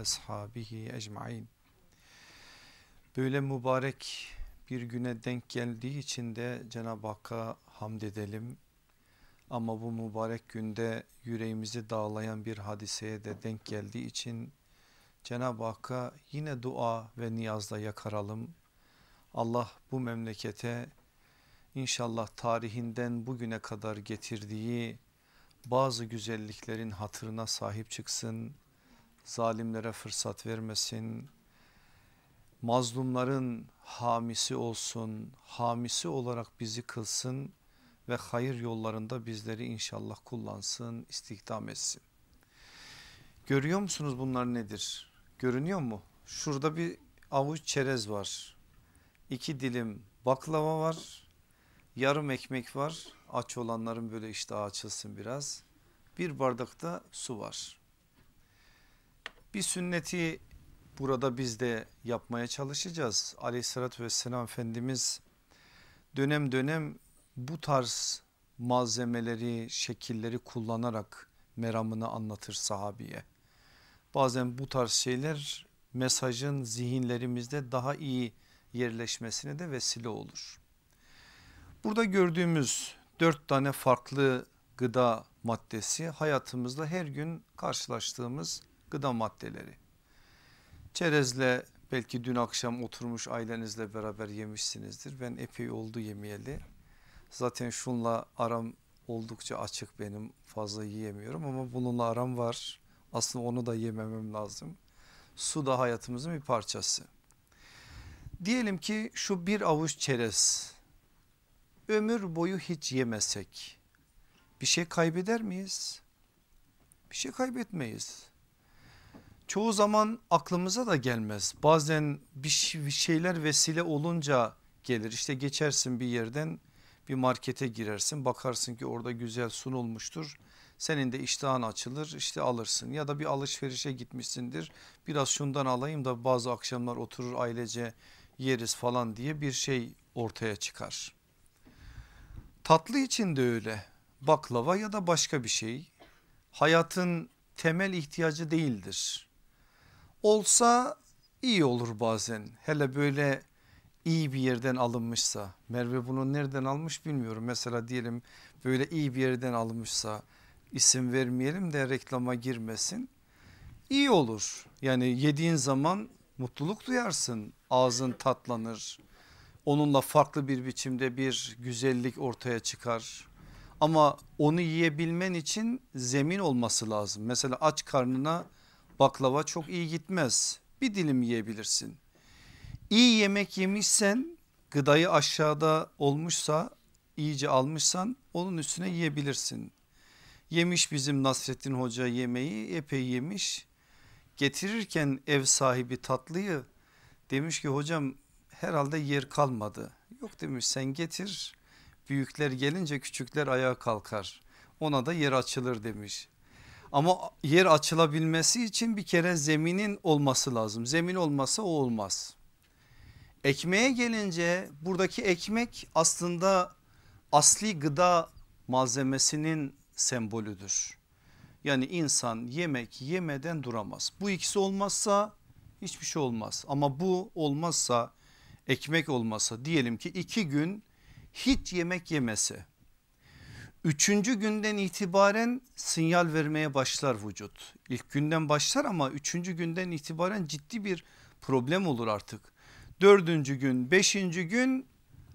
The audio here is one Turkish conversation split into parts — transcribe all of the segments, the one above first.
ashabihi ecmain. Böyle mübarek bir güne denk geldiği için de Cenab-ı Hakk'a hamd edelim. Ama bu mübarek günde yüreğimizi dağlayan bir hadiseye de denk geldiği için Cenab-ı Hakk'a yine dua ve niyazla yakaralım. Allah bu memlekete inşallah tarihinden bugüne kadar getirdiği bazı güzelliklerin hatırına sahip çıksın. Zalimlere fırsat vermesin. Mazlumların hamisi olsun, hamisi olarak bizi kılsın ve hayır yollarında bizleri inşallah kullansın, istihdam etsin. Görüyor musunuz bunlar nedir? Görünüyor mu? Şurada bir avuç çerez var. İki dilim baklava var. Yarım ekmek var. Aç olanların böyle iştahı açılsın biraz. Bir bardakta su var. Bir sünneti burada biz de yapmaya çalışacağız. Aleyhissalatü vesselam Efendimiz dönem dönem bu tarz malzemeleri, şekilleri kullanarak meramını anlatır sahabiye. Bazen bu tarz şeyler mesajın zihinlerimizde daha iyi yerleşmesine de vesile olur. Burada gördüğümüz dört tane farklı gıda maddesi hayatımızda her gün karşılaştığımız gıda maddeleri. Çerezle belki dün akşam oturmuş ailenizle beraber yemişsinizdir. Ben epey oldu yemeyeli. Zaten şunla aram oldukça açık benim fazla yiyemiyorum ama bununla aram var. Aslında onu da yememem lazım. Su da hayatımızın bir parçası. Diyelim ki şu bir avuç çerez ömür boyu hiç yemesek bir şey kaybeder miyiz? Bir şey kaybetmeyiz. Çoğu zaman aklımıza da gelmez. Bazen bir şeyler vesile olunca gelir. İşte geçersin bir yerden bir markete girersin bakarsın ki orada güzel sunulmuştur. Senin de iştahın açılır işte alırsın ya da bir alışverişe gitmişsindir. Biraz şundan alayım da bazı akşamlar oturur ailece yeriz falan diye bir şey ortaya çıkar. Tatlı için de öyle baklava ya da başka bir şey hayatın temel ihtiyacı değildir. Olsa iyi olur bazen. Hele böyle iyi bir yerden alınmışsa. Merve bunu nereden almış bilmiyorum. Mesela diyelim böyle iyi bir yerden alınmışsa isim vermeyelim de reklama girmesin iyi olur. Yani yediğin zaman mutluluk duyarsın ağzın tatlanır. Onunla farklı bir biçimde bir güzellik ortaya çıkar. Ama onu yiyebilmen için zemin olması lazım. Mesela aç karnına baklava çok iyi gitmez bir dilim yiyebilirsin İyi yemek yemişsen gıdayı aşağıda olmuşsa iyice almışsan onun üstüne yiyebilirsin. Yemiş bizim Nasrettin Hoca yemeği epey yemiş. Getirirken ev sahibi tatlıyı demiş ki hocam herhalde yer kalmadı. Yok demiş sen getir büyükler gelince küçükler ayağa kalkar. Ona da yer açılır demiş. Ama yer açılabilmesi için bir kere zeminin olması lazım. Zemin olmasa o olmaz. Ekmeğe gelince buradaki ekmek aslında asli gıda malzemesinin sembolüdür. Yani insan yemek yemeden duramaz. Bu ikisi olmazsa hiçbir şey olmaz. Ama bu olmazsa ekmek olmasa diyelim ki iki gün hiç yemek yemese. Üçüncü günden itibaren sinyal vermeye başlar vücut. İlk günden başlar ama üçüncü günden itibaren ciddi bir problem olur artık dördüncü gün beşinci gün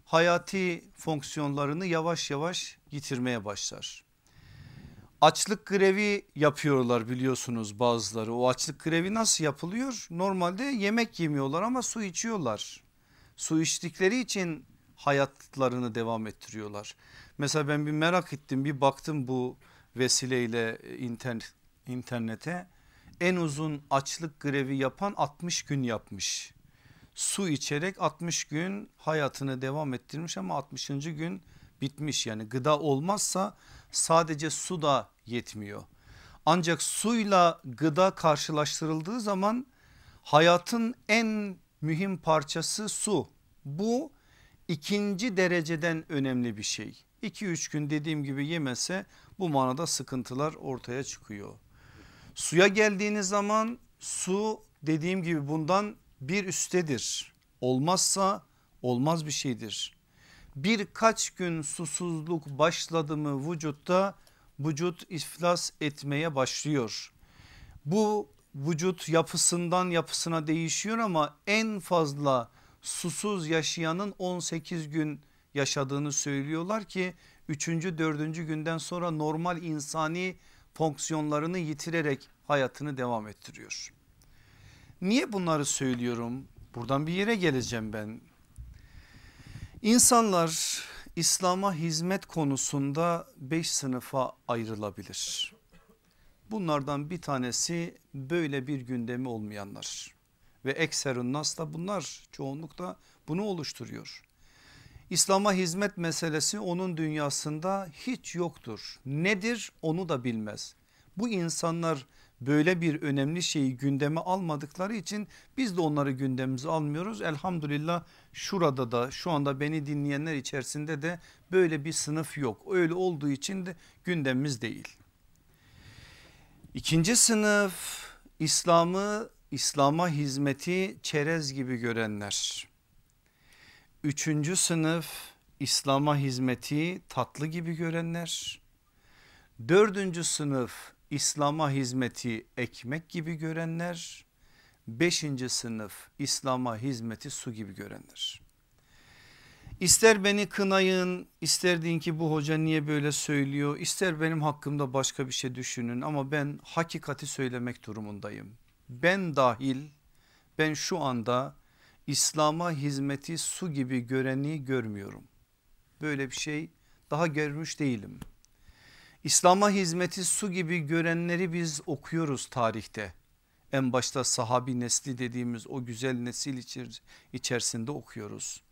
hayati fonksiyonlarını yavaş yavaş yitirmeye başlar. Açlık grevi yapıyorlar biliyorsunuz bazıları o açlık grevi nasıl yapılıyor? Normalde yemek yemiyorlar ama su içiyorlar. Su içtikleri için hayatlarını devam ettiriyorlar. Mesela ben bir merak ettim bir baktım bu vesileyle internet, internete en uzun açlık grevi yapan 60 gün yapmış su içerek 60 gün hayatını devam ettirmiş ama 60. gün bitmiş yani gıda olmazsa sadece su da yetmiyor. Ancak suyla gıda karşılaştırıldığı zaman hayatın en mühim parçası su. Bu ikinci dereceden önemli bir şey. 2-3 gün dediğim gibi yemese bu manada sıkıntılar ortaya çıkıyor. Suya geldiğiniz zaman Su dediğim gibi bundan bir üsttedir. Olmazsa olmaz bir şeydir. Birkaç gün susuzluk başladı mı vücutta vücut iflas etmeye başlıyor. Bu vücut yapısından yapısına değişiyor ama en fazla susuz yaşayanın 18 gün yaşadığını söylüyorlar ki 3. 4. günden sonra normal insani fonksiyonlarını yitirerek hayatını devam ettiriyor. Niye bunları söylüyorum? Buradan bir yere geleceğim ben. İnsanlar İslam'a hizmet konusunda beş sınıfa ayrılabilir. Bunlardan bir tanesi böyle bir gündemi olmayanlar ve ekserun nas da bunlar çoğunlukla bunu oluşturuyor. İslam'a hizmet meselesi onun dünyasında hiç yoktur. Nedir onu da bilmez. Bu insanlar böyle bir önemli şeyi gündeme almadıkları için biz de onları gündemimize almıyoruz. Elhamdülillah şurada da şu anda beni dinleyenler içerisinde de böyle bir sınıf yok. Öyle olduğu için de gündemimiz değil. İkinci sınıf İslam'ı İslam'a hizmeti çerez gibi görenler. Üçüncü sınıf İslam'a hizmeti tatlı gibi görenler. Dördüncü sınıf İslam'a hizmeti ekmek gibi görenler. Beşinci sınıf İslam'a hizmeti su gibi görenler. İster beni kınayın ister deyin ki bu hoca niye böyle söylüyor ister benim hakkımda başka bir şey düşünün ama ben hakikati söylemek durumundayım. Ben dahil ben şu anda İslam'a hizmeti su gibi göreni görmüyorum. Böyle bir şey daha görmüş değilim. İslam'a hizmeti su gibi görenleri biz okuyoruz tarihte. En başta sahabi nesli dediğimiz o güzel nesil içerisinde okuyoruz.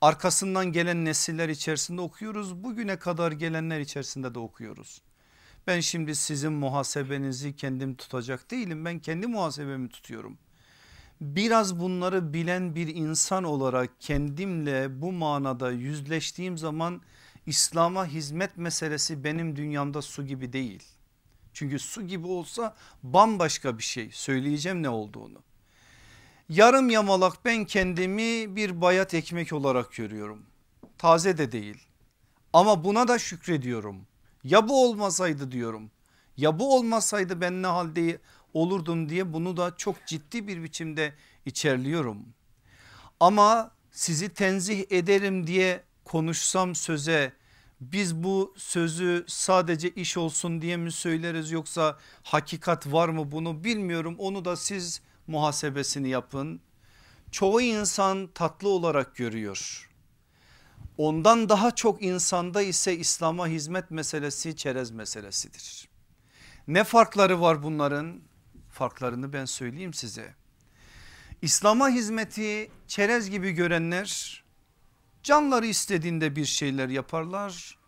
Arkasından gelen nesiller içerisinde okuyoruz. Bugüne kadar gelenler içerisinde de okuyoruz. Ben şimdi sizin muhasebenizi kendim tutacak değilim. Ben kendi muhasebemi tutuyorum. Biraz bunları bilen bir insan olarak kendimle bu manada yüzleştiğim zaman İslam'a hizmet meselesi benim dünyamda su gibi değil. Çünkü su gibi olsa bambaşka bir şey söyleyeceğim ne olduğunu. Yarım yamalak ben kendimi bir bayat ekmek olarak görüyorum. Taze de değil ama buna da şükrediyorum. Ya bu olmasaydı diyorum. Ya bu olmasaydı ben ne halde olurdum diye bunu da çok ciddi bir biçimde içerliyorum. Ama sizi tenzih ederim diye konuşsam söze biz bu sözü sadece iş olsun diye mi söyleriz yoksa hakikat var mı bunu bilmiyorum onu da siz muhasebesini yapın. Çoğu insan tatlı olarak görüyor. Ondan daha çok insanda ise İslam'a hizmet meselesi çerez meselesidir. Ne farkları var bunların? Farklarını ben söyleyeyim size. İslam'a hizmeti çerez gibi görenler Canları istediğinde bir şeyler yaparlar.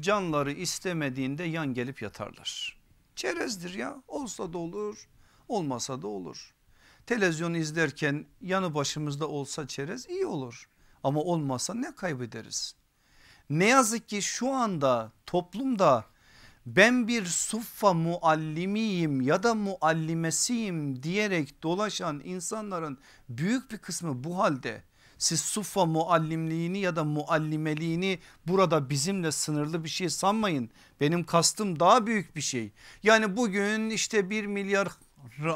Canları istemediğinde yan gelip yatarlar. Çerezdir ya olsa da olur olmasa da olur. Televizyon izlerken yanı başımızda olsa çerez iyi olur. Ama olmasa ne kaybederiz? Ne yazık ki şu anda toplumda ben bir suffa muallimiyim ya da muallimesiyim diyerek dolaşan insanların büyük bir kısmı bu halde siz sufa muallimliğini ya da muallimeliğini burada bizimle sınırlı bir şey sanmayın. Benim kastım daha büyük bir şey. Yani bugün işte bir milyar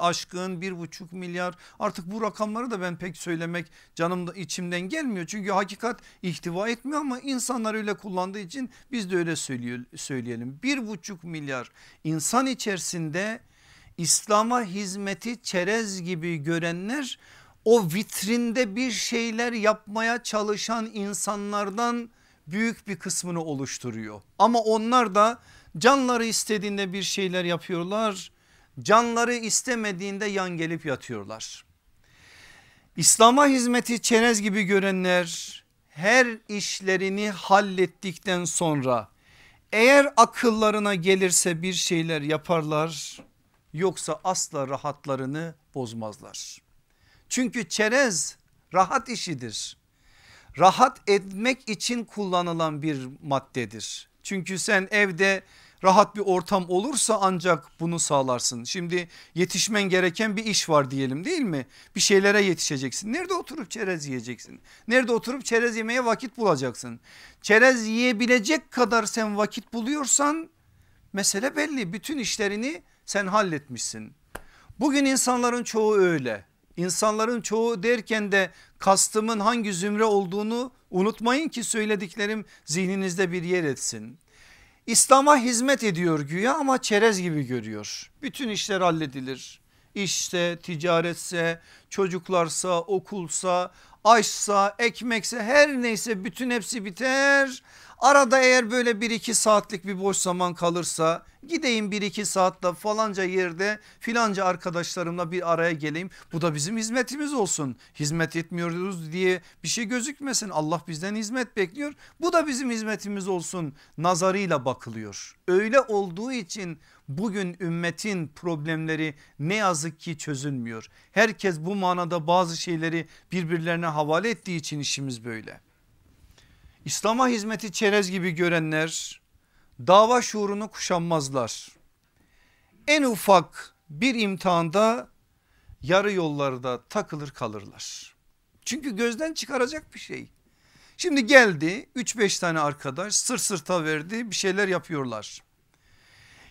aşkın bir buçuk milyar artık bu rakamları da ben pek söylemek canımda içimden gelmiyor. Çünkü hakikat ihtiva etmiyor ama insanlar öyle kullandığı için biz de öyle söyleyelim. Bir buçuk milyar insan içerisinde İslam'a hizmeti çerez gibi görenler o vitrinde bir şeyler yapmaya çalışan insanlardan büyük bir kısmını oluşturuyor. Ama onlar da canları istediğinde bir şeyler yapıyorlar. Canları istemediğinde yan gelip yatıyorlar. İslam'a hizmeti çerez gibi görenler her işlerini hallettikten sonra eğer akıllarına gelirse bir şeyler yaparlar yoksa asla rahatlarını bozmazlar. Çünkü çerez rahat işidir. Rahat etmek için kullanılan bir maddedir. Çünkü sen evde rahat bir ortam olursa ancak bunu sağlarsın. Şimdi yetişmen gereken bir iş var diyelim değil mi? Bir şeylere yetişeceksin. Nerede oturup çerez yiyeceksin? Nerede oturup çerez yemeye vakit bulacaksın? Çerez yiyebilecek kadar sen vakit buluyorsan mesele belli. Bütün işlerini sen halletmişsin. Bugün insanların çoğu öyle. İnsanların çoğu derken de kastımın hangi zümre olduğunu unutmayın ki söylediklerim zihninizde bir yer etsin. İslam'a hizmet ediyor güya ama çerez gibi görüyor. Bütün işler halledilir. İşse, ticaretse, çocuklarsa, okulsa, aşsa, ekmekse her neyse bütün hepsi biter. Arada eğer böyle bir iki saatlik bir boş zaman kalırsa gideyim bir iki saatte falanca yerde filanca arkadaşlarımla bir araya geleyim. Bu da bizim hizmetimiz olsun. Hizmet etmiyoruz diye bir şey gözükmesin. Allah bizden hizmet bekliyor. Bu da bizim hizmetimiz olsun nazarıyla bakılıyor. Öyle olduğu için bugün ümmetin problemleri ne yazık ki çözülmüyor. Herkes bu manada bazı şeyleri birbirlerine havale ettiği için işimiz böyle. İslam'a hizmeti çerez gibi görenler dava şuurunu kuşanmazlar. En ufak bir imtihanda yarı yollarda takılır kalırlar. Çünkü gözden çıkaracak bir şey. Şimdi geldi 3-5 tane arkadaş sır sırta verdi bir şeyler yapıyorlar.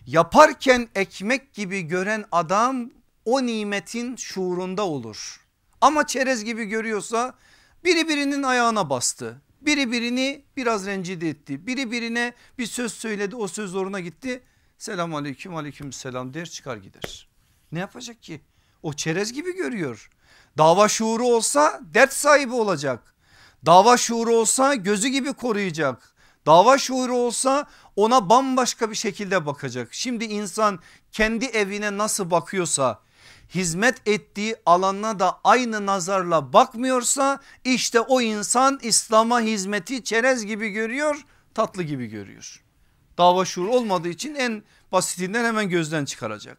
Yaparken ekmek gibi gören adam o nimetin şuurunda olur. Ama çerez gibi görüyorsa biri birinin ayağına bastı. Biri birini biraz rencide etti. Biri birine bir söz söyledi o söz zoruna gitti. Selam aleyküm aleyküm selam der çıkar gider. Ne yapacak ki? O çerez gibi görüyor. Dava şuuru olsa dert sahibi olacak. Dava şuuru olsa gözü gibi koruyacak. Dava şuuru olsa ona bambaşka bir şekilde bakacak. Şimdi insan kendi evine nasıl bakıyorsa hizmet ettiği alana da aynı nazarla bakmıyorsa işte o insan İslam'a hizmeti çerez gibi görüyor tatlı gibi görüyor. Dava şuur olmadığı için en basitinden hemen gözden çıkaracak.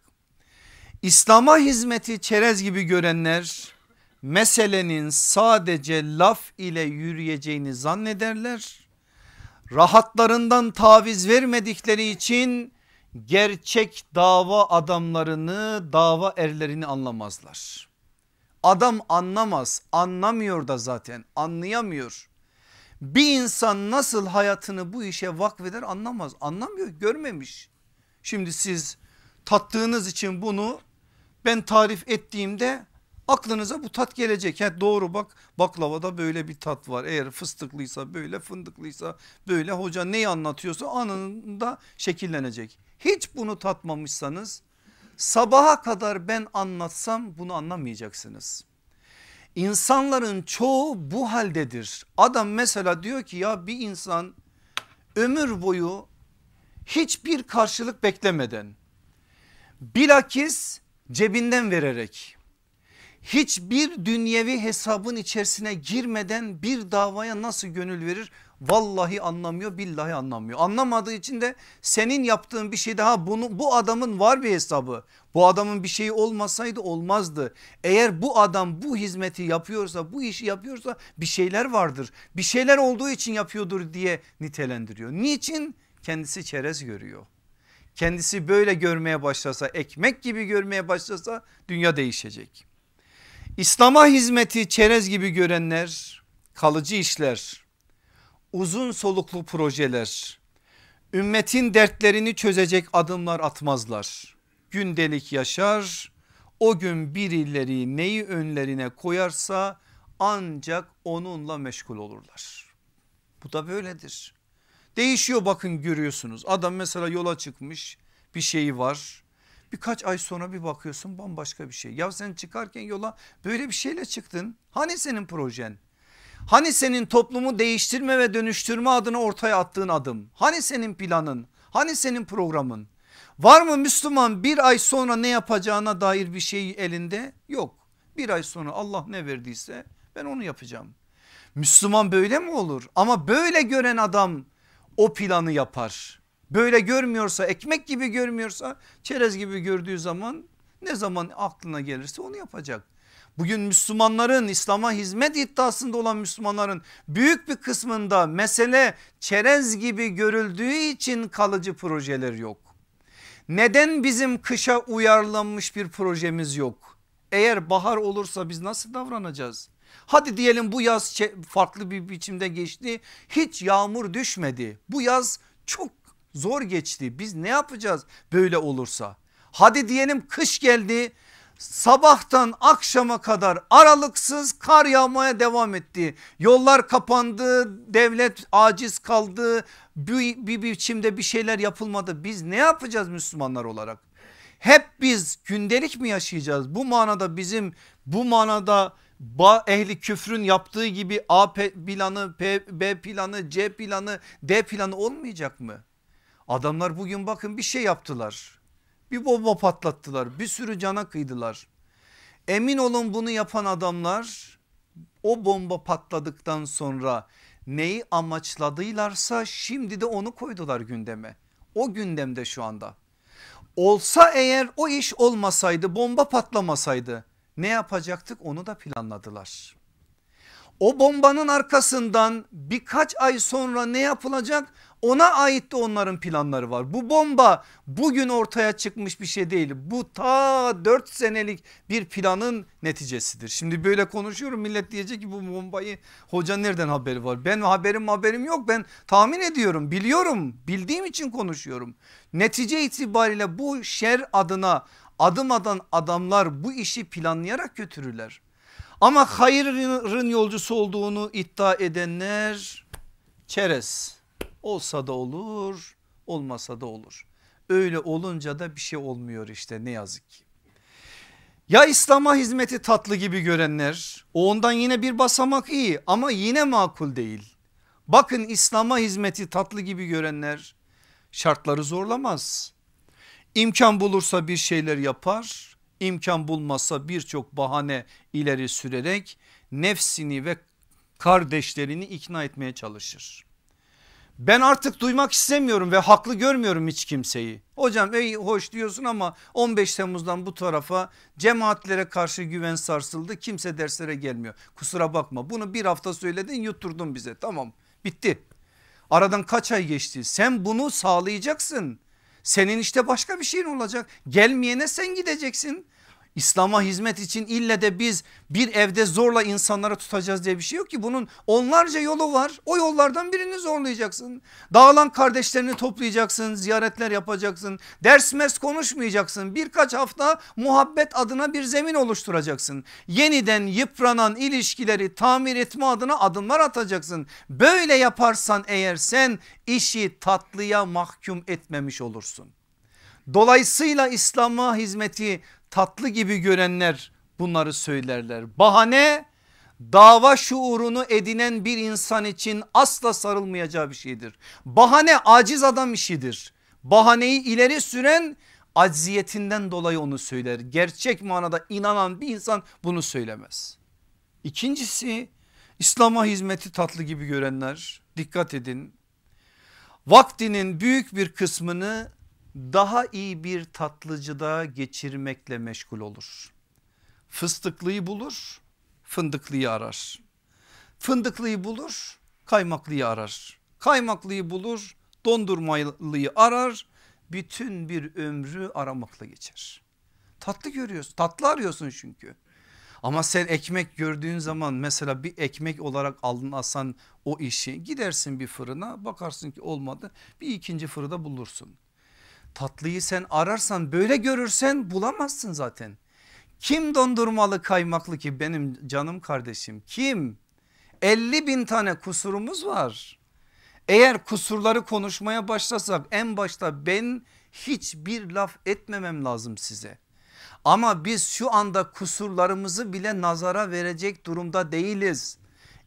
İslam'a hizmeti çerez gibi görenler meselenin sadece laf ile yürüyeceğini zannederler. Rahatlarından taviz vermedikleri için gerçek dava adamlarını dava erlerini anlamazlar. Adam anlamaz anlamıyor da zaten anlayamıyor. Bir insan nasıl hayatını bu işe vakfeder anlamaz anlamıyor görmemiş. Şimdi siz tattığınız için bunu ben tarif ettiğimde aklınıza bu tat gelecek. Ha, doğru bak baklavada böyle bir tat var. Eğer fıstıklıysa böyle fındıklıysa böyle hoca neyi anlatıyorsa anında şekillenecek. Hiç bunu tatmamışsanız sabaha kadar ben anlatsam bunu anlamayacaksınız. İnsanların çoğu bu haldedir. Adam mesela diyor ki ya bir insan ömür boyu hiçbir karşılık beklemeden bilakis cebinden vererek hiçbir dünyevi hesabın içerisine girmeden bir davaya nasıl gönül verir Vallahi anlamıyor billahi anlamıyor. Anlamadığı için de senin yaptığın bir şey daha bunu bu adamın var bir hesabı. Bu adamın bir şeyi olmasaydı olmazdı. Eğer bu adam bu hizmeti yapıyorsa bu işi yapıyorsa bir şeyler vardır. Bir şeyler olduğu için yapıyordur diye nitelendiriyor. Niçin? Kendisi çerez görüyor. Kendisi böyle görmeye başlasa ekmek gibi görmeye başlasa dünya değişecek. İslam'a hizmeti çerez gibi görenler kalıcı işler uzun soluklu projeler, ümmetin dertlerini çözecek adımlar atmazlar. Gündelik yaşar, o gün birileri neyi önlerine koyarsa ancak onunla meşgul olurlar. Bu da böyledir. Değişiyor bakın görüyorsunuz adam mesela yola çıkmış bir şeyi var. Birkaç ay sonra bir bakıyorsun bambaşka bir şey. Ya sen çıkarken yola böyle bir şeyle çıktın. Hani senin projen? Hani senin toplumu değiştirme ve dönüştürme adına ortaya attığın adım? Hani senin planın? Hani senin programın? Var mı Müslüman bir ay sonra ne yapacağına dair bir şey elinde? Yok. Bir ay sonra Allah ne verdiyse ben onu yapacağım. Müslüman böyle mi olur? Ama böyle gören adam o planı yapar. Böyle görmüyorsa ekmek gibi görmüyorsa çerez gibi gördüğü zaman ne zaman aklına gelirse onu yapacak. Bugün Müslümanların İslam'a hizmet iddiasında olan Müslümanların büyük bir kısmında mesele çerez gibi görüldüğü için kalıcı projeler yok. Neden bizim kışa uyarlanmış bir projemiz yok? Eğer bahar olursa biz nasıl davranacağız? Hadi diyelim bu yaz farklı bir biçimde geçti. Hiç yağmur düşmedi. Bu yaz çok zor geçti. Biz ne yapacağız böyle olursa? Hadi diyelim kış geldi. Sabahtan akşama kadar aralıksız kar yağmaya devam etti. Yollar kapandı, devlet aciz kaldı. Bir, bir biçimde bir şeyler yapılmadı. Biz ne yapacağız Müslümanlar olarak? Hep biz gündelik mi yaşayacağız? Bu manada bizim bu manada ehli küfrün yaptığı gibi A planı, P, B planı, C planı, D planı olmayacak mı? Adamlar bugün bakın bir şey yaptılar. Bir bomba patlattılar. Bir sürü cana kıydılar. Emin olun bunu yapan adamlar o bomba patladıktan sonra neyi amaçladıylarsa şimdi de onu koydular gündeme. O gündemde şu anda. Olsa eğer o iş olmasaydı bomba patlamasaydı ne yapacaktık onu da planladılar. O bombanın arkasından birkaç ay sonra ne yapılacak ona ait de onların planları var. Bu bomba bugün ortaya çıkmış bir şey değil. Bu ta 4 senelik bir planın neticesidir. Şimdi böyle konuşuyorum millet diyecek ki bu bombayı hoca nereden haberi var? Ben haberim haberim yok ben tahmin ediyorum biliyorum bildiğim için konuşuyorum. Netice itibariyle bu şer adına adım adan adamlar bu işi planlayarak götürürler. Ama hayırın yolcusu olduğunu iddia edenler çerez olsa da olur olmasa da olur. Öyle olunca da bir şey olmuyor işte ne yazık ki. Ya İslam'a hizmeti tatlı gibi görenler ondan yine bir basamak iyi ama yine makul değil. Bakın İslam'a hizmeti tatlı gibi görenler şartları zorlamaz. İmkan bulursa bir şeyler yapar imkan bulmazsa birçok bahane ileri sürerek nefsini ve kardeşlerini ikna etmeye çalışır. Ben artık duymak istemiyorum ve haklı görmüyorum hiç kimseyi. Hocam ey hoş diyorsun ama 15 Temmuz'dan bu tarafa cemaatlere karşı güven sarsıldı. Kimse derslere gelmiyor. Kusura bakma bunu bir hafta söyledin yutturdun bize tamam bitti. Aradan kaç ay geçti sen bunu sağlayacaksın. Senin işte başka bir şeyin olacak. Gelmeyene sen gideceksin. İslam'a hizmet için ille de biz bir evde zorla insanları tutacağız diye bir şey yok ki bunun onlarca yolu var. O yollardan birini zorlayacaksın. Dağılan kardeşlerini toplayacaksın, ziyaretler yapacaksın, ders mes konuşmayacaksın. Birkaç hafta muhabbet adına bir zemin oluşturacaksın. Yeniden yıpranan ilişkileri tamir etme adına adımlar atacaksın. Böyle yaparsan eğer sen işi tatlıya mahkum etmemiş olursun. Dolayısıyla İslam'a hizmeti tatlı gibi görenler bunları söylerler. Bahane dava şuurunu edinen bir insan için asla sarılmayacağı bir şeydir. Bahane aciz adam işidir. Bahaneyi ileri süren acziyetinden dolayı onu söyler. Gerçek manada inanan bir insan bunu söylemez. İkincisi İslam'a hizmeti tatlı gibi görenler dikkat edin. Vaktinin büyük bir kısmını daha iyi bir tatlıcıda geçirmekle meşgul olur. Fıstıklıyı bulur fındıklıyı arar. Fındıklıyı bulur kaymaklıyı arar. Kaymaklıyı bulur dondurmalıyı arar. Bütün bir ömrü aramakla geçer. Tatlı görüyorsun tatlı arıyorsun çünkü. Ama sen ekmek gördüğün zaman mesela bir ekmek olarak aldın o işi gidersin bir fırına bakarsın ki olmadı bir ikinci fırında bulursun. Tatlıyı sen ararsan böyle görürsen bulamazsın zaten. Kim dondurmalı kaymaklı ki benim canım kardeşim kim? 50 bin tane kusurumuz var. Eğer kusurları konuşmaya başlasak en başta ben hiçbir laf etmemem lazım size. Ama biz şu anda kusurlarımızı bile nazara verecek durumda değiliz.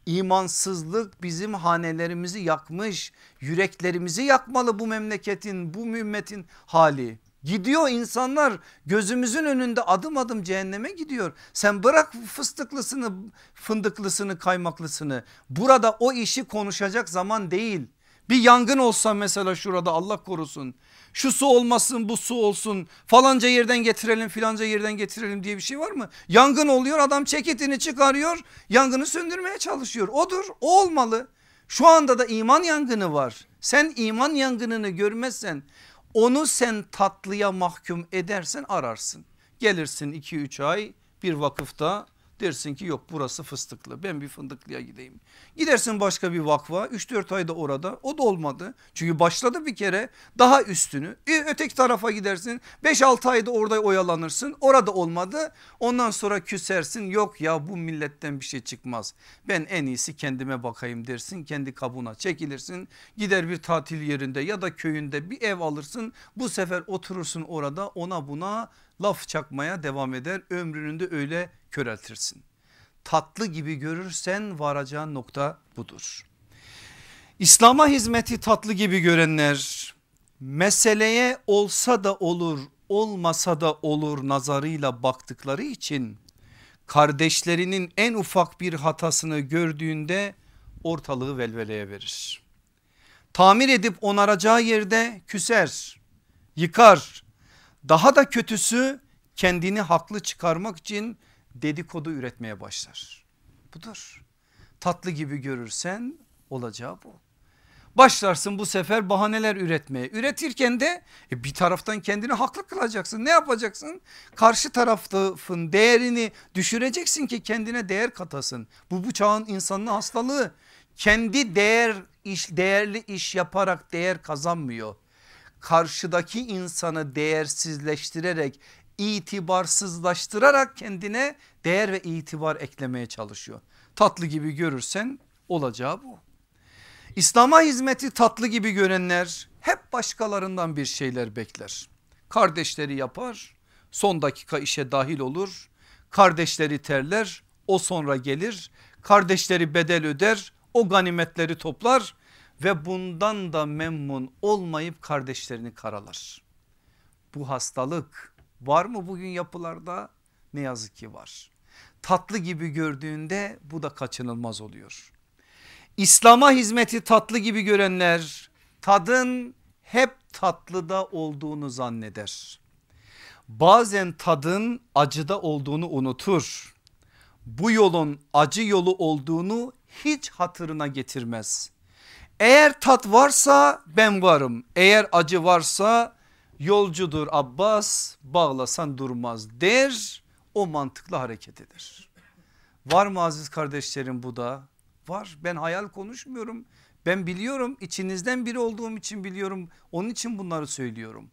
İmansızlık bizim hanelerimizi yakmış yüreklerimizi yakmalı bu memleketin bu mümmetin hali. Gidiyor insanlar gözümüzün önünde adım adım cehenneme gidiyor. Sen bırak fıstıklısını fındıklısını kaymaklısını burada o işi konuşacak zaman değil. Bir yangın olsa mesela şurada Allah korusun. Şu su olmasın bu su olsun falanca yerden getirelim filanca yerden getirelim diye bir şey var mı? Yangın oluyor adam ceketini çıkarıyor yangını söndürmeye çalışıyor. Odur o olmalı. Şu anda da iman yangını var. Sen iman yangınını görmezsen onu sen tatlıya mahkum edersen ararsın. Gelirsin 2-3 ay bir vakıfta Dersin ki yok burası fıstıklı ben bir fındıklıya gideyim. Gidersin başka bir vakfa 3-4 ayda orada o da olmadı. Çünkü başladı bir kere daha üstünü. E, öteki tarafa gidersin 5-6 ayda orada oyalanırsın orada olmadı. Ondan sonra küsersin yok ya bu milletten bir şey çıkmaz. Ben en iyisi kendime bakayım dersin kendi kabuna çekilirsin. Gider bir tatil yerinde ya da köyünde bir ev alırsın. Bu sefer oturursun orada ona buna laf çakmaya devam eder. Ömrünü de öyle köreltirsin. Tatlı gibi görürsen varacağın nokta budur. İslam'a hizmeti tatlı gibi görenler meseleye olsa da olur olmasa da olur nazarıyla baktıkları için kardeşlerinin en ufak bir hatasını gördüğünde ortalığı velveleye verir. Tamir edip onaracağı yerde küser, yıkar. Daha da kötüsü kendini haklı çıkarmak için dedikodu üretmeye başlar. Budur. Tatlı gibi görürsen olacağı bu. Başlarsın bu sefer bahaneler üretmeye. Üretirken de e, bir taraftan kendini haklı kılacaksın. Ne yapacaksın? Karşı tarafın değerini düşüreceksin ki kendine değer katasın. Bu bu çağın insanlığı hastalığı. Kendi değer iş değerli iş yaparak değer kazanmıyor. Karşıdaki insanı değersizleştirerek itibarsızlaştırarak kendine değer ve itibar eklemeye çalışıyor. Tatlı gibi görürsen olacağı bu. İslam'a hizmeti tatlı gibi görenler hep başkalarından bir şeyler bekler. Kardeşleri yapar son dakika işe dahil olur. Kardeşleri terler o sonra gelir. Kardeşleri bedel öder o ganimetleri toplar ve bundan da memnun olmayıp kardeşlerini karalar. Bu hastalık Var mı bugün yapılarda? Ne yazık ki var. Tatlı gibi gördüğünde bu da kaçınılmaz oluyor. İslam'a hizmeti tatlı gibi görenler tadın hep tatlıda olduğunu zanneder. Bazen tadın acıda olduğunu unutur. Bu yolun acı yolu olduğunu hiç hatırına getirmez. Eğer tat varsa ben varım. Eğer acı varsa Yolcudur Abbas bağlasan durmaz der o mantıkla hareket eder. Var mı aziz kardeşlerim bu da? Var ben hayal konuşmuyorum. Ben biliyorum içinizden biri olduğum için biliyorum. Onun için bunları söylüyorum.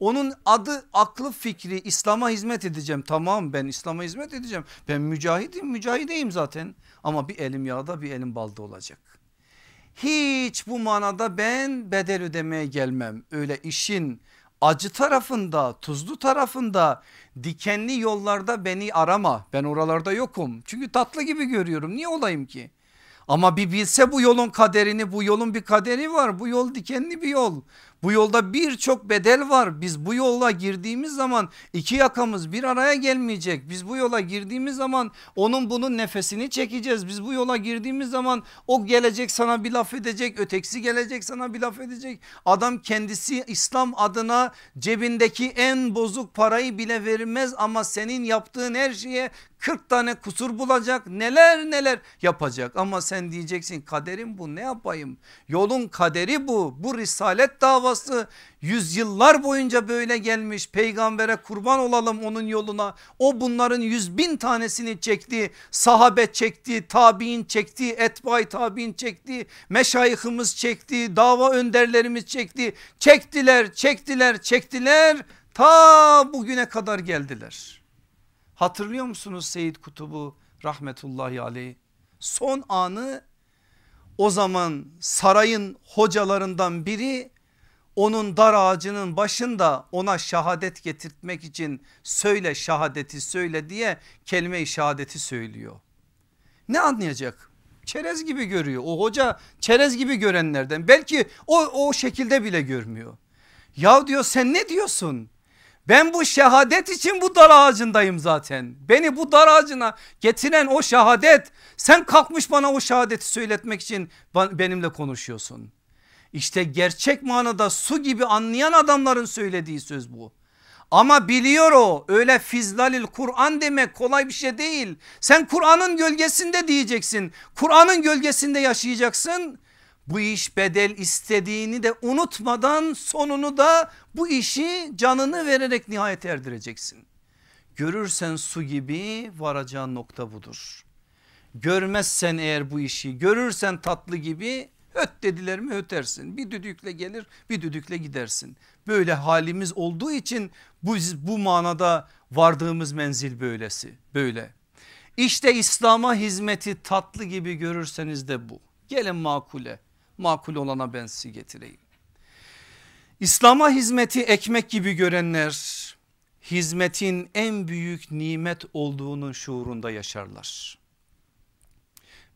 Onun adı aklı fikri İslam'a hizmet edeceğim. Tamam ben İslam'a hizmet edeceğim. Ben mücahidim mücahideyim zaten. Ama bir elim yağda bir elim balda olacak. Hiç bu manada ben bedel ödemeye gelmem. Öyle işin acı tarafında tuzlu tarafında dikenli yollarda beni arama. Ben oralarda yokum. Çünkü tatlı gibi görüyorum. Niye olayım ki? Ama bir bilse bu yolun kaderini bu yolun bir kaderi var. Bu yol dikenli bir yol bu yolda birçok bedel var. Biz bu yola girdiğimiz zaman iki yakamız bir araya gelmeyecek. Biz bu yola girdiğimiz zaman onun bunun nefesini çekeceğiz. Biz bu yola girdiğimiz zaman o gelecek sana bir laf edecek. Öteksi gelecek sana bir laf edecek. Adam kendisi İslam adına cebindeki en bozuk parayı bile vermez ama senin yaptığın her şeye 40 tane kusur bulacak neler neler yapacak. Ama sen diyeceksin kaderim bu ne yapayım? Yolun kaderi bu. Bu risalet davası yüzyıllar boyunca böyle gelmiş. Peygambere kurban olalım onun yoluna. O bunların yüz bin tanesini çekti sahabe çekti tabi'in çekti etbay tabi'in çekti meşayihimiz çekti dava önderlerimiz çekti. Çektiler çektiler çektiler. Ta bugüne kadar geldiler. Hatırlıyor musunuz Seyyid Kutubu rahmetullahi aleyh? Son anı o zaman sarayın hocalarından biri onun dar ağacının başında ona şehadet getirtmek için söyle şehadeti söyle diye kelime-i şehadeti söylüyor. Ne anlayacak? Çerez gibi görüyor. O hoca çerez gibi görenlerden belki o, o şekilde bile görmüyor. Ya diyor sen ne diyorsun? Ben bu şehadet için bu dar ağacındayım zaten. Beni bu dar ağacına getiren o şehadet. Sen kalkmış bana o şehadeti söyletmek için benimle konuşuyorsun. İşte gerçek manada su gibi anlayan adamların söylediği söz bu. Ama biliyor o öyle fizlalil Kur'an demek kolay bir şey değil. Sen Kur'an'ın gölgesinde diyeceksin. Kur'an'ın gölgesinde yaşayacaksın. Bu iş bedel istediğini de unutmadan sonunu da bu işi canını vererek nihayet erdireceksin. Görürsen su gibi varacağın nokta budur. Görmezsen eğer bu işi görürsen tatlı gibi öt dediler mi ötersin. Bir düdükle gelir bir düdükle gidersin. Böyle halimiz olduğu için bu, bu manada vardığımız menzil böylesi böyle. İşte İslam'a hizmeti tatlı gibi görürseniz de bu. Gelin makule makul olana ben sizi getireyim. İslam'a hizmeti ekmek gibi görenler hizmetin en büyük nimet olduğunun şuurunda yaşarlar.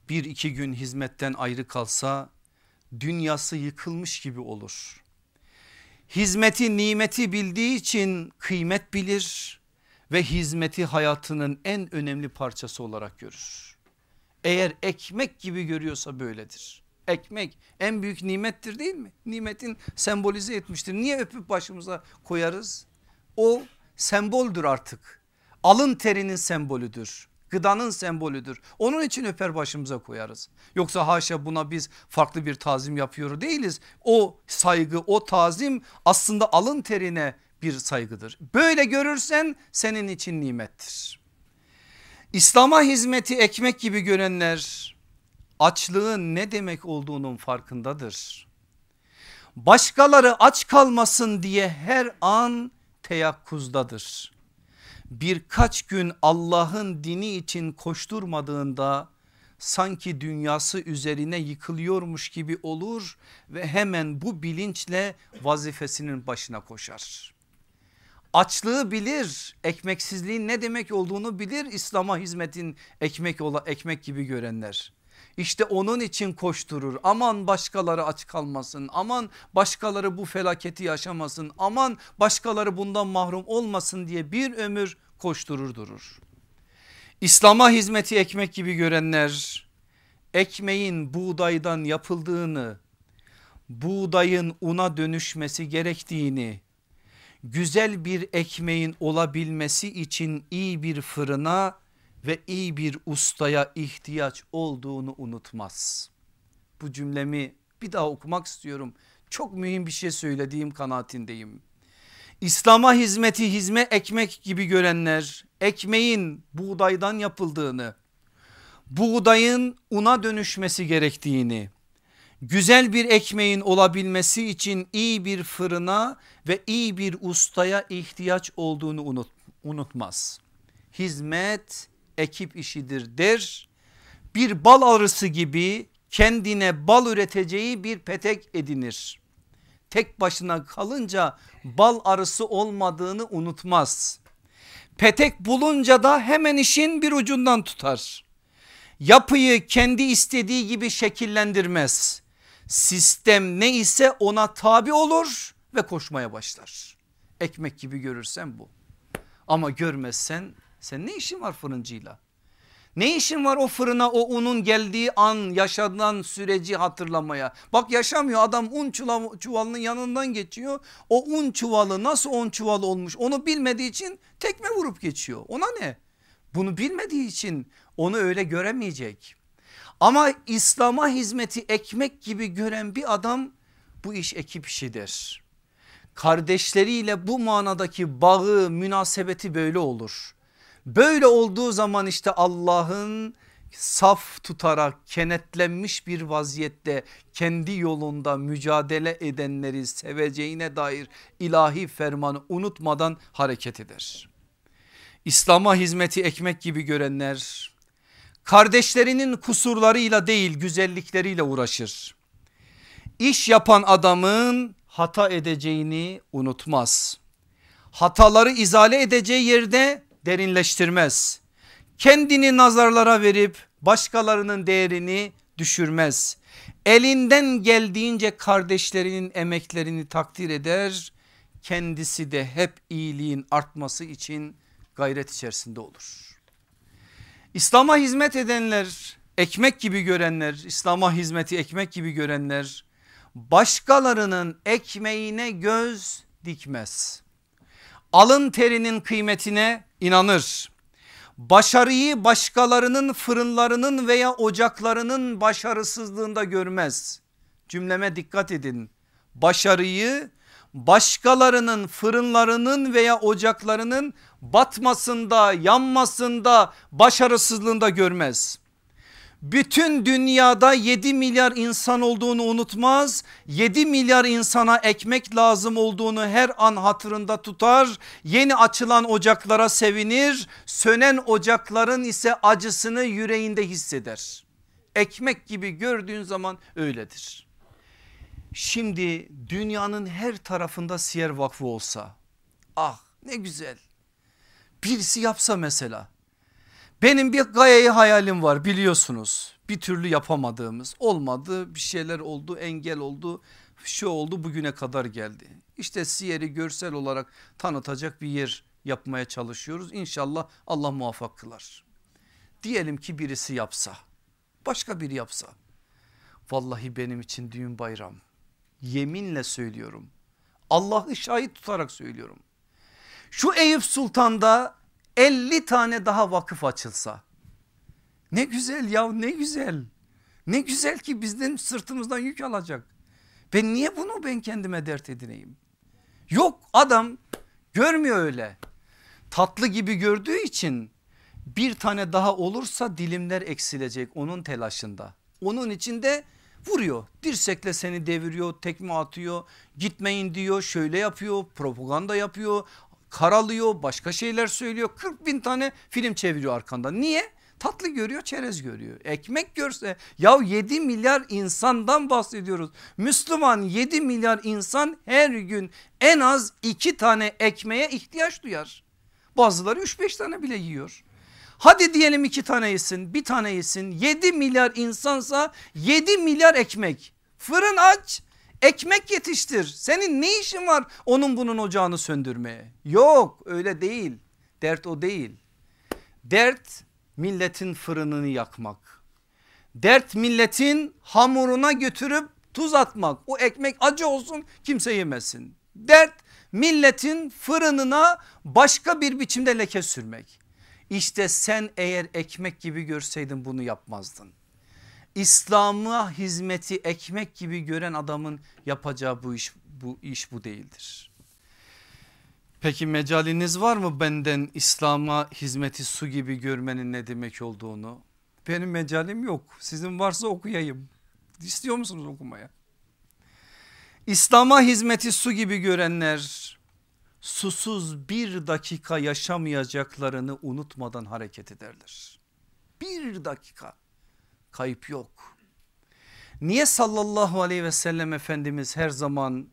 Bir iki gün hizmetten ayrı kalsa dünyası yıkılmış gibi olur. Hizmeti nimeti bildiği için kıymet bilir ve hizmeti hayatının en önemli parçası olarak görür. Eğer ekmek gibi görüyorsa böyledir. Ekmek en büyük nimettir değil mi? Nimetin sembolize etmiştir. Niye öpüp başımıza koyarız? O semboldür artık. Alın terinin sembolüdür. Gıdanın sembolüdür. Onun için öper başımıza koyarız. Yoksa haşa buna biz farklı bir tazim yapıyor değiliz. O saygı o tazim aslında alın terine bir saygıdır. Böyle görürsen senin için nimettir. İslam'a hizmeti ekmek gibi görenler açlığın ne demek olduğunun farkındadır. Başkaları aç kalmasın diye her an teyakkuzdadır. Birkaç gün Allah'ın dini için koşturmadığında sanki dünyası üzerine yıkılıyormuş gibi olur ve hemen bu bilinçle vazifesinin başına koşar. Açlığı bilir, ekmeksizliğin ne demek olduğunu bilir İslam'a hizmetin ekmek ekmek gibi görenler. İşte onun için koşturur. Aman başkaları aç kalmasın. Aman başkaları bu felaketi yaşamasın. Aman başkaları bundan mahrum olmasın diye bir ömür koşturur durur. İslam'a hizmeti ekmek gibi görenler ekmeğin buğdaydan yapıldığını buğdayın una dönüşmesi gerektiğini güzel bir ekmeğin olabilmesi için iyi bir fırına ve iyi bir ustaya ihtiyaç olduğunu unutmaz. Bu cümlemi bir daha okumak istiyorum. Çok mühim bir şey söylediğim kanaatindeyim. İslam'a hizmeti hizme ekmek gibi görenler ekmeğin buğdaydan yapıldığını, buğdayın una dönüşmesi gerektiğini, güzel bir ekmeğin olabilmesi için iyi bir fırına ve iyi bir ustaya ihtiyaç olduğunu unut, unutmaz. Hizmet ekip işidir der. Bir bal arısı gibi kendine bal üreteceği bir petek edinir. Tek başına kalınca bal arısı olmadığını unutmaz. Petek bulunca da hemen işin bir ucundan tutar. Yapıyı kendi istediği gibi şekillendirmez. Sistem ne ise ona tabi olur ve koşmaya başlar. Ekmek gibi görürsen bu. Ama görmezsen sen ne işin var fırıncıyla? Ne işin var o fırına o unun geldiği an yaşanan süreci hatırlamaya? Bak yaşamıyor adam un çuvalının yanından geçiyor. O un çuvalı nasıl un çuvalı olmuş onu bilmediği için tekme vurup geçiyor. Ona ne? Bunu bilmediği için onu öyle göremeyecek. Ama İslam'a hizmeti ekmek gibi gören bir adam bu iş ekip işidir. Kardeşleriyle bu manadaki bağı münasebeti böyle olur. Böyle olduğu zaman işte Allah'ın saf tutarak kenetlenmiş bir vaziyette kendi yolunda mücadele edenleri seveceğine dair ilahi fermanı unutmadan hareket eder. İslam'a hizmeti ekmek gibi görenler kardeşlerinin kusurlarıyla değil güzellikleriyle uğraşır. İş yapan adamın hata edeceğini unutmaz. Hataları izale edeceği yerde derinleştirmez. Kendini nazarlara verip başkalarının değerini düşürmez. Elinden geldiğince kardeşlerinin emeklerini takdir eder. Kendisi de hep iyiliğin artması için gayret içerisinde olur. İslam'a hizmet edenler ekmek gibi görenler İslam'a hizmeti ekmek gibi görenler başkalarının ekmeğine göz dikmez. Alın terinin kıymetine inanır. Başarıyı başkalarının fırınlarının veya ocaklarının başarısızlığında görmez. Cümleme dikkat edin. Başarıyı başkalarının fırınlarının veya ocaklarının batmasında, yanmasında, başarısızlığında görmez bütün dünyada 7 milyar insan olduğunu unutmaz. 7 milyar insana ekmek lazım olduğunu her an hatırında tutar. Yeni açılan ocaklara sevinir. Sönen ocakların ise acısını yüreğinde hisseder. Ekmek gibi gördüğün zaman öyledir. Şimdi dünyanın her tarafında Siyer Vakfı olsa ah ne güzel. Birisi yapsa mesela benim bir gayeyi hayalim var biliyorsunuz. Bir türlü yapamadığımız olmadı bir şeyler oldu engel oldu şu oldu bugüne kadar geldi. İşte Siyer'i görsel olarak tanıtacak bir yer yapmaya çalışıyoruz. İnşallah Allah muvaffak kılar. Diyelim ki birisi yapsa başka biri yapsa. Vallahi benim için düğün bayram. Yeminle söylüyorum. Allah'ı şahit tutarak söylüyorum. Şu Eyüp Sultan'da 50 tane daha vakıf açılsa. Ne güzel ya ne güzel. Ne güzel ki bizden sırtımızdan yük alacak. Ben niye bunu ben kendime dert edineyim? Yok adam görmüyor öyle. Tatlı gibi gördüğü için bir tane daha olursa dilimler eksilecek onun telaşında. Onun içinde vuruyor dirsekle seni deviriyor tekme atıyor gitmeyin diyor şöyle yapıyor propaganda yapıyor karalıyor başka şeyler söylüyor. 40 bin tane film çeviriyor arkanda niye? Tatlı görüyor çerez görüyor. Ekmek görse ya 7 milyar insandan bahsediyoruz. Müslüman 7 milyar insan her gün en az 2 tane ekmeğe ihtiyaç duyar. Bazıları 3-5 tane bile yiyor. Hadi diyelim iki tane yesin bir tane yesin. 7 milyar insansa 7 milyar ekmek. Fırın aç Ekmek yetiştir. Senin ne işin var onun bunun ocağını söndürmeye? Yok öyle değil. Dert o değil. Dert milletin fırınını yakmak. Dert milletin hamuruna götürüp tuz atmak. O ekmek acı olsun kimse yemesin. Dert milletin fırınına başka bir biçimde leke sürmek. İşte sen eğer ekmek gibi görseydin bunu yapmazdın. İslam'a hizmeti ekmek gibi gören adamın yapacağı bu iş bu iş bu değildir. Peki mecaliniz var mı benden İslam'a hizmeti su gibi görmenin ne demek olduğunu? Benim mecalim yok. Sizin varsa okuyayım. İstiyor musunuz okumaya? İslam'a hizmeti su gibi görenler susuz bir dakika yaşamayacaklarını unutmadan hareket ederler. Bir dakika kayıp yok. Niye sallallahu aleyhi ve sellem Efendimiz her zaman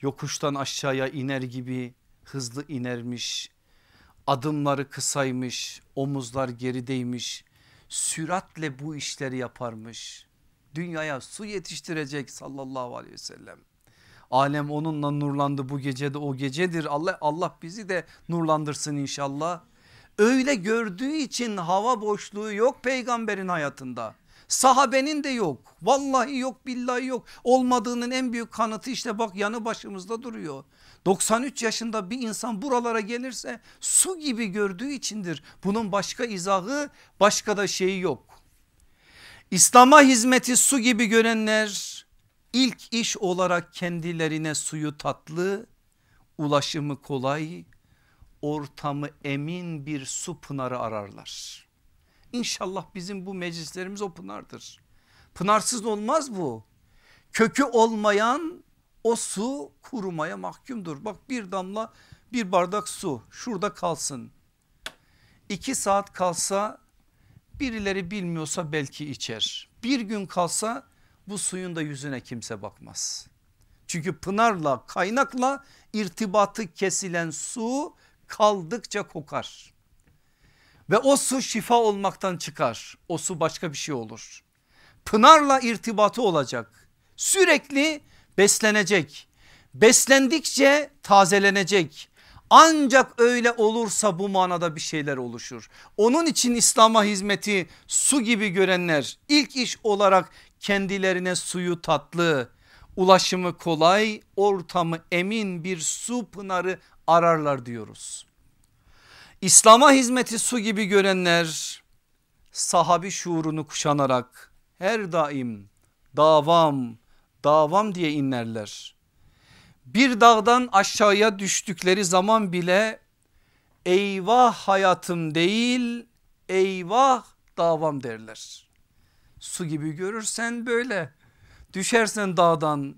yokuştan aşağıya iner gibi hızlı inermiş, adımları kısaymış, omuzlar gerideymiş, süratle bu işleri yaparmış. Dünyaya su yetiştirecek sallallahu aleyhi ve sellem. Alem onunla nurlandı bu gecede o gecedir. Allah Allah bizi de nurlandırsın inşallah. Öyle gördüğü için hava boşluğu yok peygamberin hayatında. Sahabenin de yok. Vallahi yok billahi yok. Olmadığının en büyük kanıtı işte bak yanı başımızda duruyor. 93 yaşında bir insan buralara gelirse su gibi gördüğü içindir. Bunun başka izahı başka da şeyi yok. İslam'a hizmeti su gibi görenler ilk iş olarak kendilerine suyu tatlı, ulaşımı kolay, ortamı emin bir su pınarı ararlar. İnşallah bizim bu meclislerimiz o pınardır. Pınarsız olmaz bu. Kökü olmayan o su kurumaya mahkumdur. Bak bir damla bir bardak su şurada kalsın. İki saat kalsa birileri bilmiyorsa belki içer. Bir gün kalsa bu suyun da yüzüne kimse bakmaz. Çünkü pınarla kaynakla irtibatı kesilen su kaldıkça kokar. Ve o su şifa olmaktan çıkar. O su başka bir şey olur. Pınarla irtibatı olacak. Sürekli beslenecek. Beslendikçe tazelenecek. Ancak öyle olursa bu manada bir şeyler oluşur. Onun için İslam'a hizmeti su gibi görenler ilk iş olarak kendilerine suyu tatlı, ulaşımı kolay, ortamı emin bir su pınarı ararlar diyoruz. İslam'a hizmeti su gibi görenler sahabi şuurunu kuşanarak her daim davam davam diye inlerler. Bir dağdan aşağıya düştükleri zaman bile eyvah hayatım değil eyvah davam derler. Su gibi görürsen böyle düşersen dağdan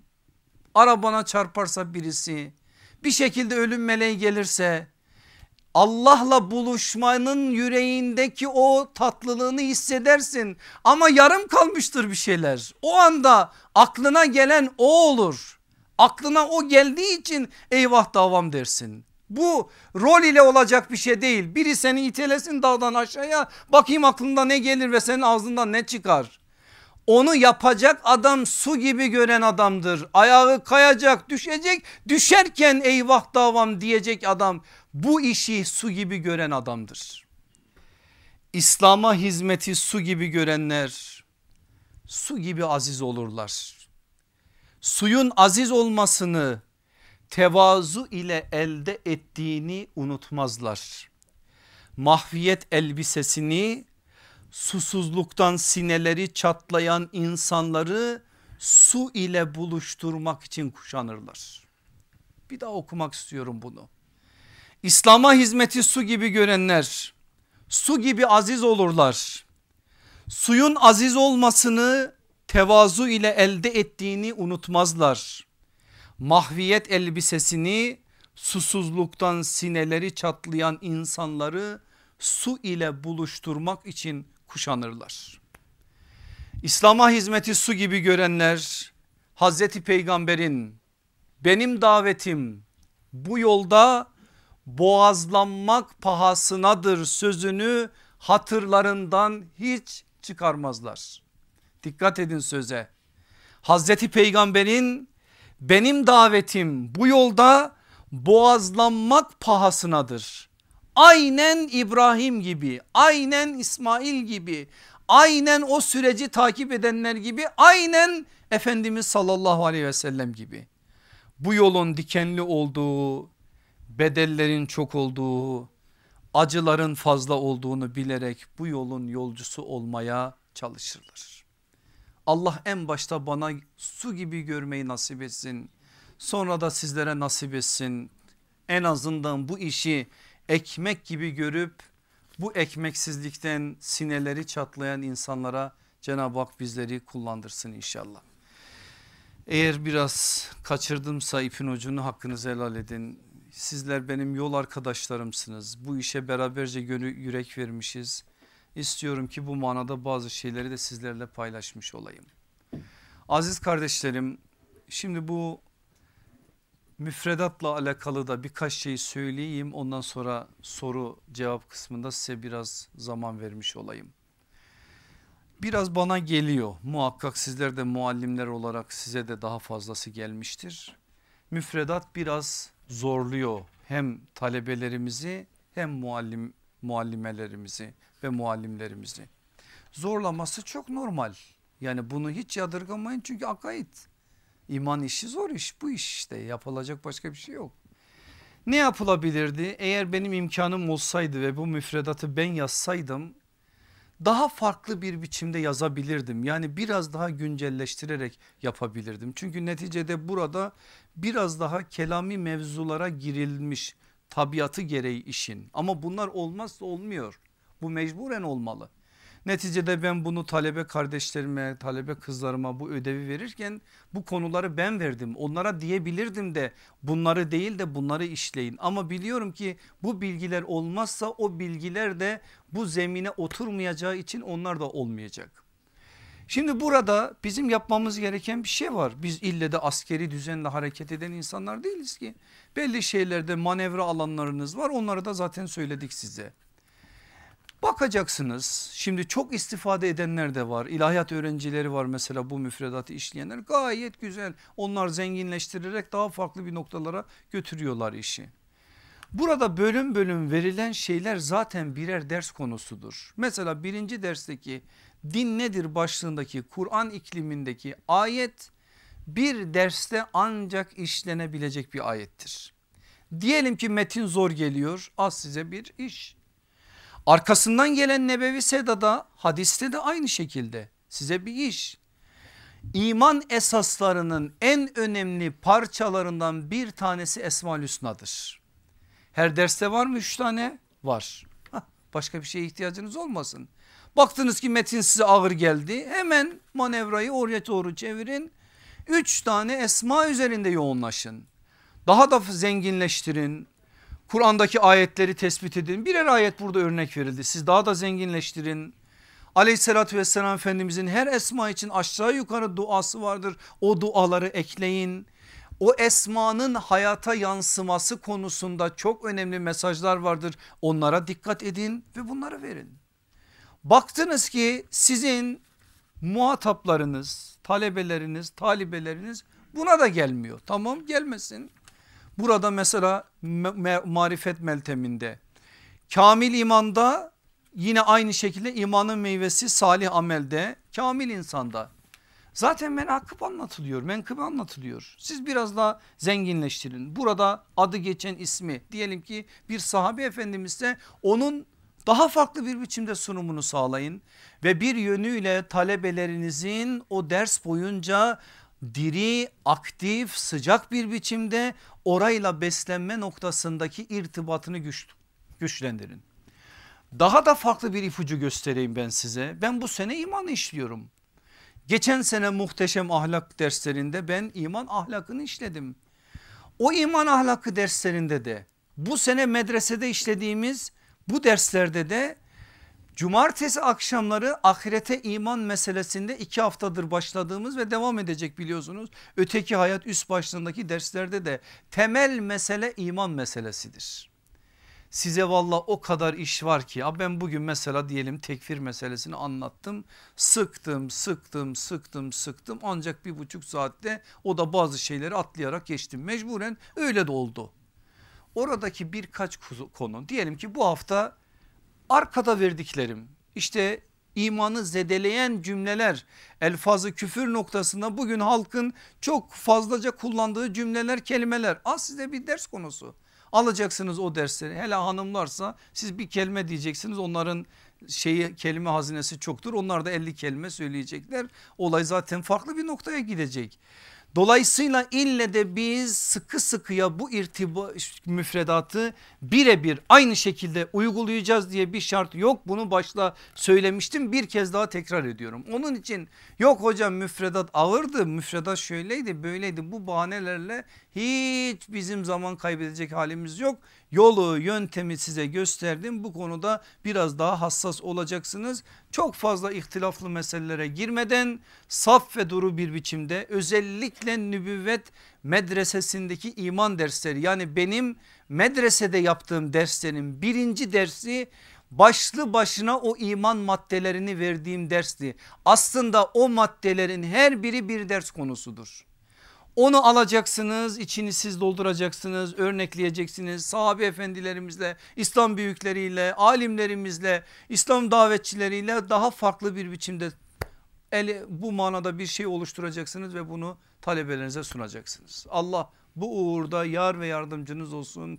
arabana çarparsa birisi bir şekilde ölüm meleği gelirse Allah'la buluşmanın yüreğindeki o tatlılığını hissedersin ama yarım kalmıştır bir şeyler. O anda aklına gelen o olur. Aklına o geldiği için eyvah davam dersin. Bu rol ile olacak bir şey değil. Biri seni itelesin dağdan aşağıya bakayım aklında ne gelir ve senin ağzından ne çıkar. Onu yapacak adam su gibi gören adamdır. Ayağı kayacak düşecek düşerken eyvah davam diyecek adam bu işi su gibi gören adamdır. İslam'a hizmeti su gibi görenler su gibi aziz olurlar. Suyun aziz olmasını tevazu ile elde ettiğini unutmazlar. Mahviyet elbisesini susuzluktan sineleri çatlayan insanları su ile buluşturmak için kuşanırlar. Bir daha okumak istiyorum bunu. İslam'a hizmeti su gibi görenler su gibi aziz olurlar. Suyun aziz olmasını tevazu ile elde ettiğini unutmazlar. Mahviyet elbisesini susuzluktan sineleri çatlayan insanları su ile buluşturmak için kuşanırlar. İslam'a hizmeti su gibi görenler Hazreti Peygamber'in benim davetim bu yolda boğazlanmak pahasınadır sözünü hatırlarından hiç çıkarmazlar. Dikkat edin söze. Hazreti Peygamber'in benim davetim bu yolda boğazlanmak pahasınadır. Aynen İbrahim gibi, aynen İsmail gibi, aynen o süreci takip edenler gibi, aynen Efendimiz sallallahu aleyhi ve sellem gibi. Bu yolun dikenli olduğu, bedellerin çok olduğu, acıların fazla olduğunu bilerek bu yolun yolcusu olmaya çalışırlar. Allah en başta bana su gibi görmeyi nasip etsin. Sonra da sizlere nasip etsin. En azından bu işi ekmek gibi görüp bu ekmeksizlikten sineleri çatlayan insanlara Cenab-ı Hak bizleri kullandırsın inşallah. Eğer biraz kaçırdımsa ipin ucunu hakkınızı helal edin. Sizler benim yol arkadaşlarımsınız. Bu işe beraberce yürek vermişiz. İstiyorum ki bu manada bazı şeyleri de sizlerle paylaşmış olayım. Aziz kardeşlerim şimdi bu müfredatla alakalı da birkaç şey söyleyeyim. Ondan sonra soru cevap kısmında size biraz zaman vermiş olayım. Biraz bana geliyor muhakkak sizler de muallimler olarak size de daha fazlası gelmiştir. Müfredat biraz zorluyor hem talebelerimizi hem muallim muallimelerimizi ve muallimlerimizi. Zorlaması çok normal. Yani bunu hiç yadırgamayın çünkü akaid. İman işi zor iş bu iş işte yapılacak başka bir şey yok. Ne yapılabilirdi? Eğer benim imkanım olsaydı ve bu müfredatı ben yazsaydım daha farklı bir biçimde yazabilirdim. Yani biraz daha güncelleştirerek yapabilirdim. Çünkü neticede burada biraz daha kelami mevzulara girilmiş tabiatı gereği işin. Ama bunlar olmazsa olmuyor. Bu mecburen olmalı. Neticede ben bunu talebe kardeşlerime, talebe kızlarıma bu ödevi verirken bu konuları ben verdim. Onlara diyebilirdim de bunları değil de bunları işleyin. Ama biliyorum ki bu bilgiler olmazsa o bilgiler de bu zemine oturmayacağı için onlar da olmayacak. Şimdi burada bizim yapmamız gereken bir şey var. Biz ille de askeri düzenle hareket eden insanlar değiliz ki. Belli şeylerde manevra alanlarınız var onları da zaten söyledik size. Bakacaksınız şimdi çok istifade edenler de var. İlahiyat öğrencileri var mesela bu müfredatı işleyenler gayet güzel. Onlar zenginleştirerek daha farklı bir noktalara götürüyorlar işi. Burada bölüm bölüm verilen şeyler zaten birer ders konusudur. Mesela birinci dersteki din nedir başlığındaki Kur'an iklimindeki ayet bir derste ancak işlenebilecek bir ayettir. Diyelim ki metin zor geliyor az size bir iş. Arkasından gelen Nebevi Seda'da hadiste de aynı şekilde size bir iş. İman esaslarının en önemli parçalarından bir tanesi Esma-ül Hüsna'dır. Her derste var mı üç tane? Var. Başka bir şeye ihtiyacınız olmasın. Baktınız ki metin size ağır geldi hemen manevrayı oraya doğru çevirin. Üç tane esma üzerinde yoğunlaşın. Daha da zenginleştirin. Kur'an'daki ayetleri tespit edin. Birer ayet burada örnek verildi. Siz daha da zenginleştirin. Aleyhissalatü vesselam Efendimizin her esma için aşağı yukarı duası vardır. O duaları ekleyin. O esmanın hayata yansıması konusunda çok önemli mesajlar vardır. Onlara dikkat edin ve bunları verin. Baktınız ki sizin muhataplarınız, talebeleriniz, talibeleriniz buna da gelmiyor. Tamam gelmesin. Burada mesela marifet melteminde kamil imanda yine aynı şekilde imanın meyvesi salih amelde kamil insanda. Zaten menkıbe anlatılıyor menkıbe anlatılıyor. Siz biraz daha zenginleştirin. Burada adı geçen ismi diyelim ki bir sahabe efendimizse onun daha farklı bir biçimde sunumunu sağlayın ve bir yönüyle talebelerinizin o ders boyunca diri, aktif, sıcak bir biçimde orayla beslenme noktasındaki irtibatını güç, güçlendirin. Daha da farklı bir ipucu göstereyim ben size. Ben bu sene iman işliyorum. Geçen sene muhteşem ahlak derslerinde ben iman ahlakını işledim. O iman ahlakı derslerinde de bu sene medresede işlediğimiz bu derslerde de Cumartesi akşamları ahirete iman meselesinde iki haftadır başladığımız ve devam edecek biliyorsunuz. Öteki hayat üst başlığındaki derslerde de temel mesele iman meselesidir. Size valla o kadar iş var ki ben bugün mesela diyelim tekfir meselesini anlattım. Sıktım sıktım sıktım sıktım ancak bir buçuk saatte o da bazı şeyleri atlayarak geçtim. Mecburen öyle de oldu. Oradaki birkaç konu diyelim ki bu hafta arkada verdiklerim işte imanı zedeleyen cümleler elfazı küfür noktasında bugün halkın çok fazlaca kullandığı cümleler kelimeler. Az size bir ders konusu. Alacaksınız o dersleri. Hele hanımlarsa siz bir kelime diyeceksiniz. Onların şeyi kelime hazinesi çoktur. Onlar da 50 kelime söyleyecekler. Olay zaten farklı bir noktaya gidecek Dolayısıyla ille de biz sıkı sıkıya bu irtiba müfredatı birebir aynı şekilde uygulayacağız diye bir şart yok. Bunu başta söylemiştim bir kez daha tekrar ediyorum. Onun için yok hocam müfredat ağırdı müfredat şöyleydi böyleydi bu bahanelerle hiç bizim zaman kaybedecek halimiz yok. Yolu yöntemi size gösterdim bu konuda biraz daha hassas olacaksınız. Çok fazla ihtilaflı meselelere girmeden saf ve duru bir biçimde özellikle nübüvvet medresesindeki iman dersleri yani benim medresede yaptığım derslerin birinci dersi başlı başına o iman maddelerini verdiğim dersti. Aslında o maddelerin her biri bir ders konusudur. Onu alacaksınız içini siz dolduracaksınız örnekleyeceksiniz. Sahabe efendilerimizle İslam büyükleriyle alimlerimizle İslam davetçileriyle daha farklı bir biçimde eli, bu manada bir şey oluşturacaksınız ve bunu talebelerinize sunacaksınız. Allah bu uğurda yar ve yardımcınız olsun.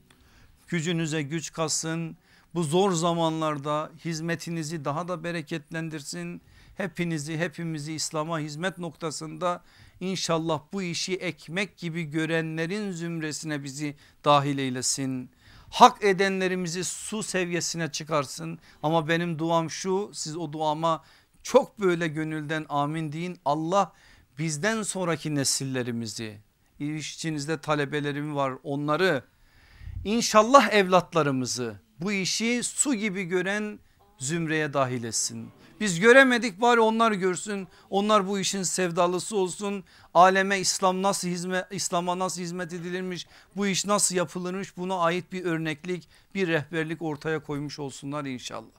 Gücünüze güç katsın. Bu zor zamanlarda hizmetinizi daha da bereketlendirsin. Hepinizi hepimizi İslam'a hizmet noktasında İnşallah bu işi ekmek gibi görenlerin zümresine bizi dahil eylesin. Hak edenlerimizi su seviyesine çıkarsın ama benim duam şu siz o duama çok böyle gönülden amin deyin. Allah bizden sonraki nesillerimizi içinizde talebelerim var onları inşallah evlatlarımızı bu işi su gibi gören zümreye dahil etsin. Biz göremedik bari onlar görsün. Onlar bu işin sevdalısı olsun. Aleme İslam nasıl hizmet İslam'a nasıl hizmet edilirmiş? Bu iş nasıl yapılırmış? Buna ait bir örneklik, bir rehberlik ortaya koymuş olsunlar inşallah.